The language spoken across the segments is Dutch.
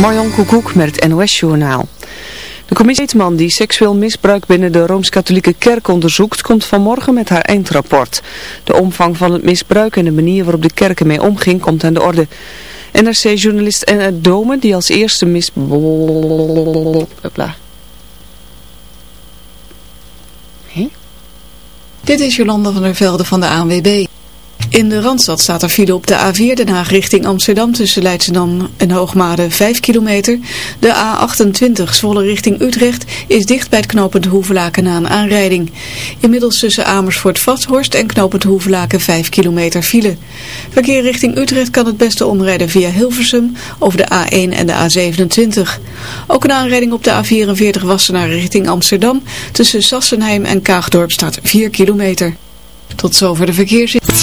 Marjan Koekoek met het NOS-journaal. De commissie die seksueel misbruik binnen de Rooms-Katholieke Kerk onderzoekt, komt vanmorgen met haar eindrapport. De omvang van het misbruik en de manier waarop de kerk ermee omging, komt aan de orde. NRC-journalist en Dome, die als eerste mis... Dit is Jolanda van der Velde van de ANWB. In de Randstad staat er file op de A4 Den Haag richting Amsterdam tussen Leidschendam en Hoogmade 5 kilometer. De A28 Zwolle richting Utrecht is dicht bij het knooppunt Hoevelaken na een aanrijding. Inmiddels tussen Amersfoort Vathorst en knooppunt Hoevelaken 5 kilometer file. Verkeer richting Utrecht kan het beste omrijden via Hilversum over de A1 en de A27. Ook een aanrijding op de A44 Wassenaar richting Amsterdam tussen Sassenheim en Kaagdorp staat 4 kilometer. Tot zover de verkeers.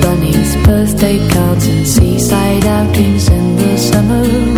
Bunnies, birthday cards and seaside outings in the summer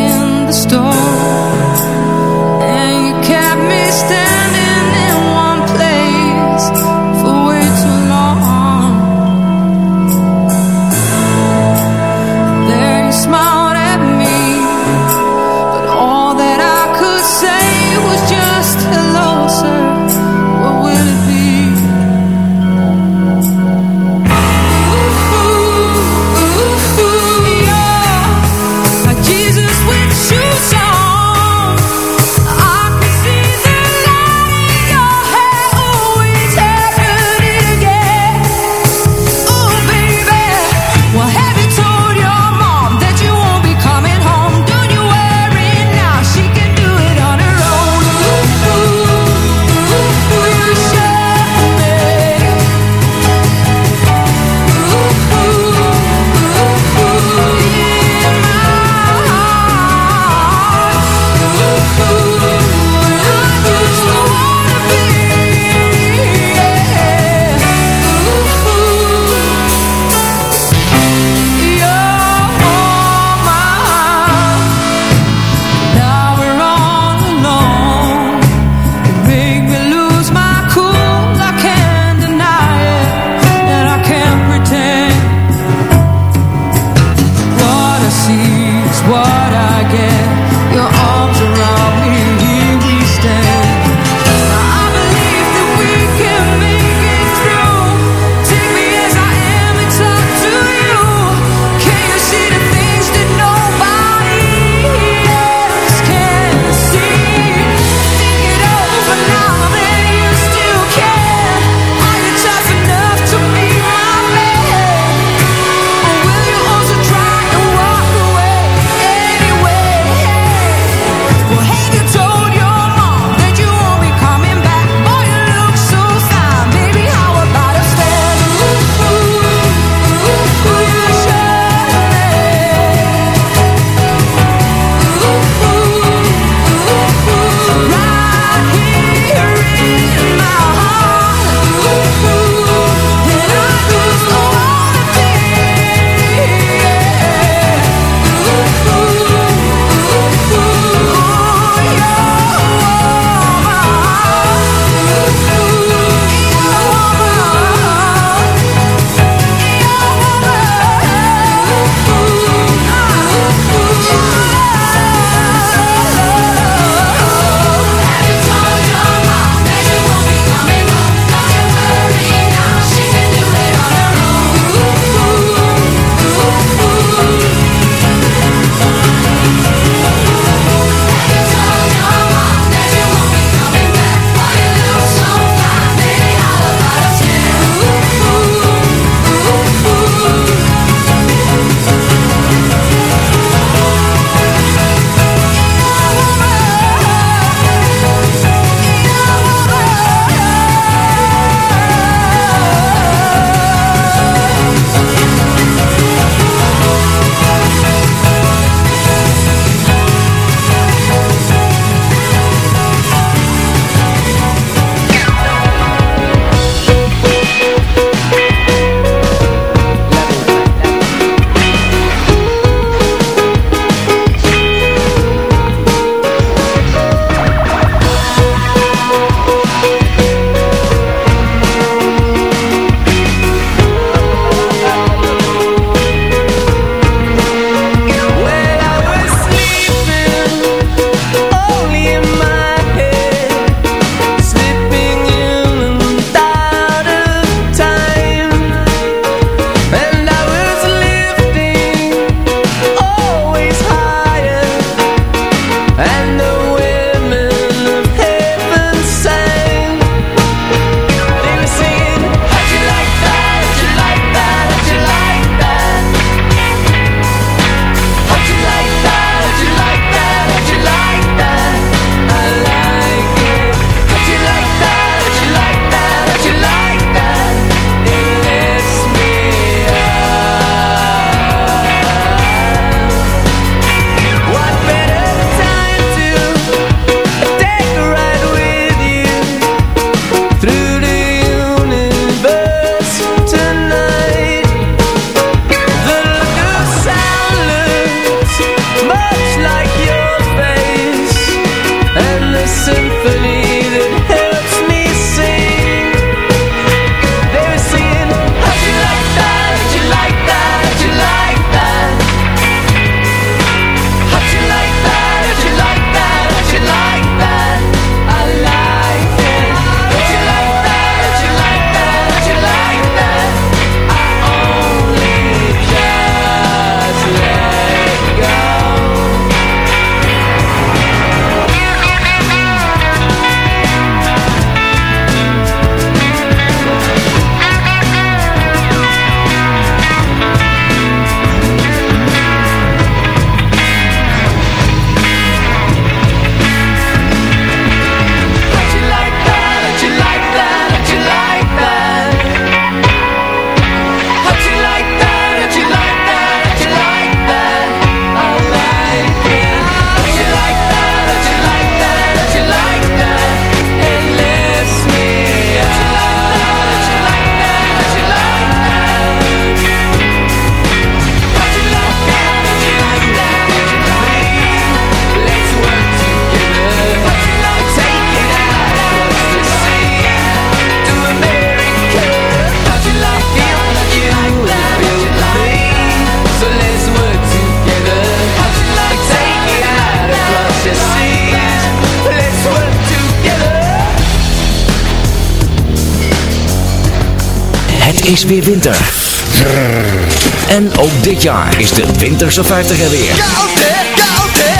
dit jaar is de Winterse 50 er weer.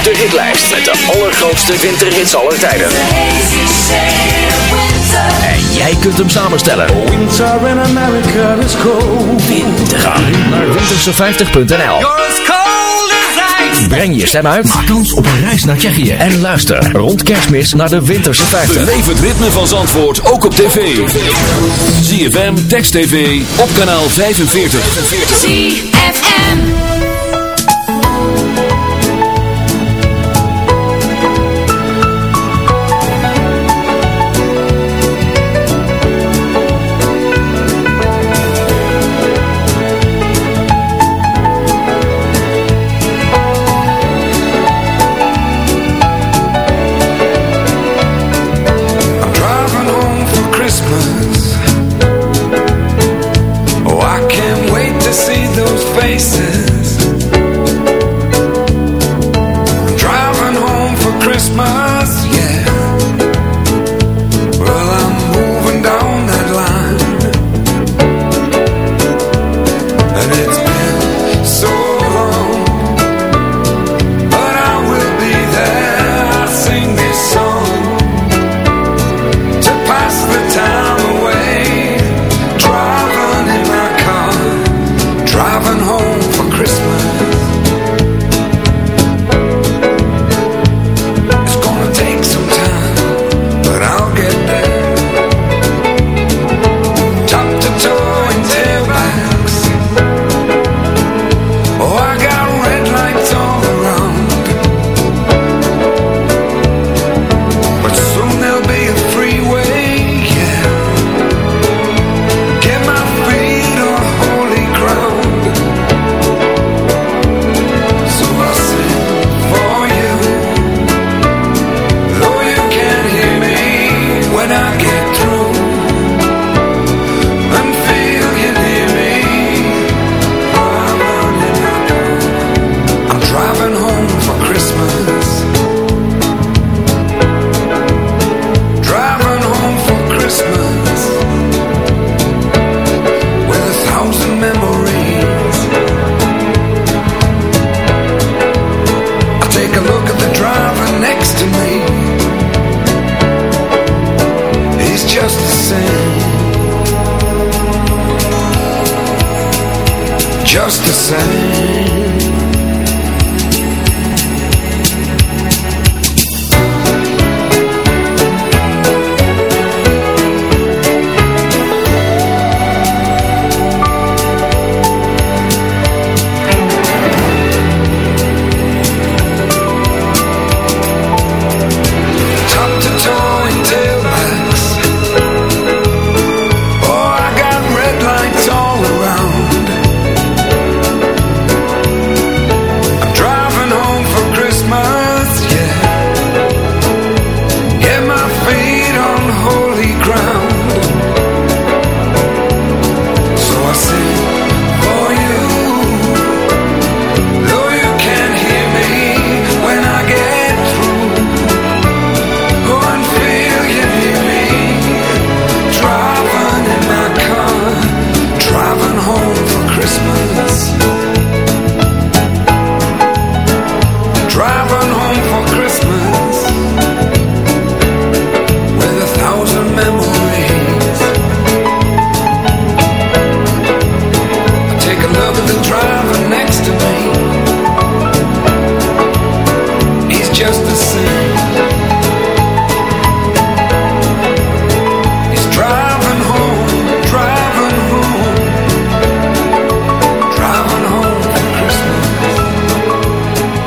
De hitlijst met de allergrootste winterhits aller tijden. En jij kunt hem samenstellen. Winter in America is cold. Winter. Ga nu naar winterse50.nl. Breng je stem uit. Maak kans op een reis naar Tsjechië. En luister rond kerstmis naar de Winterse 50. Beleef het ritme van Zandvoort ook op tv. ZFM, Text TV, op kanaal 45.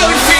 I would feel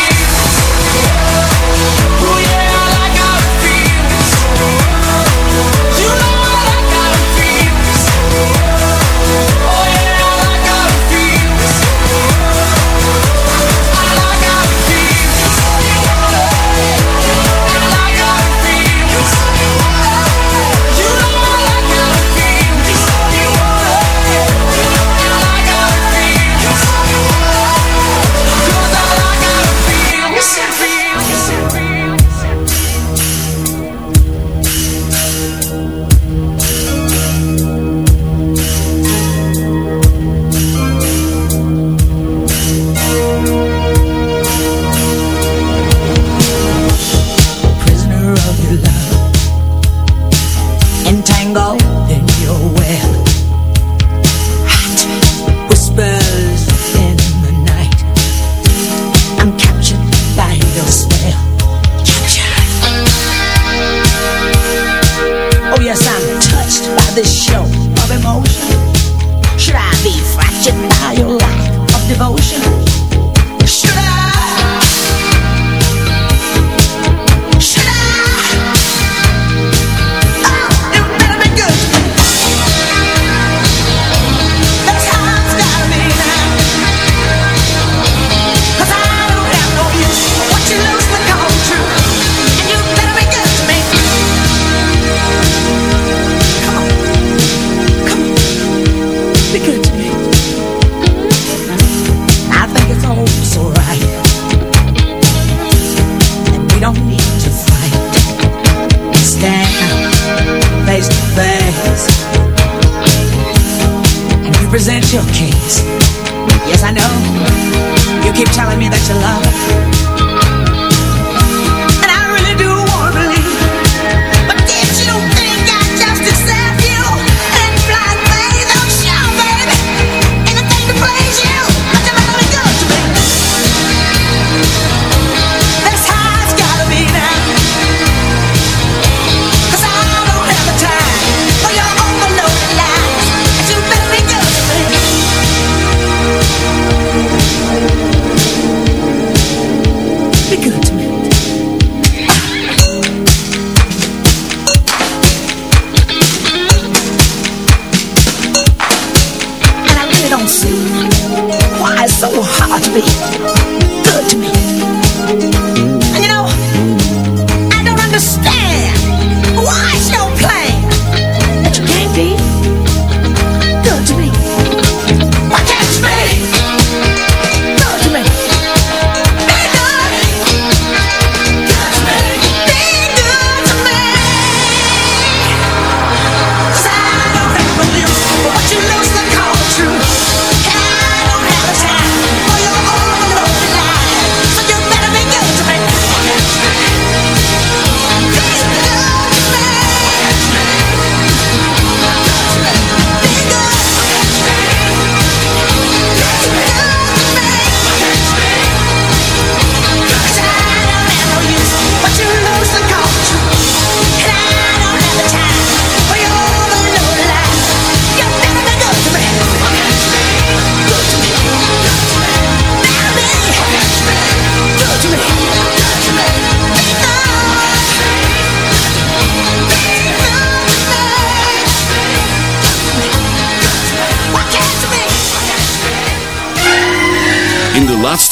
be.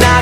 not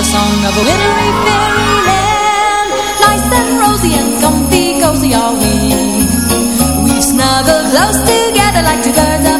The song of a wintry fairyland. Nice and rosy and comfy, cozy are we. We've snuggled close together like two birds of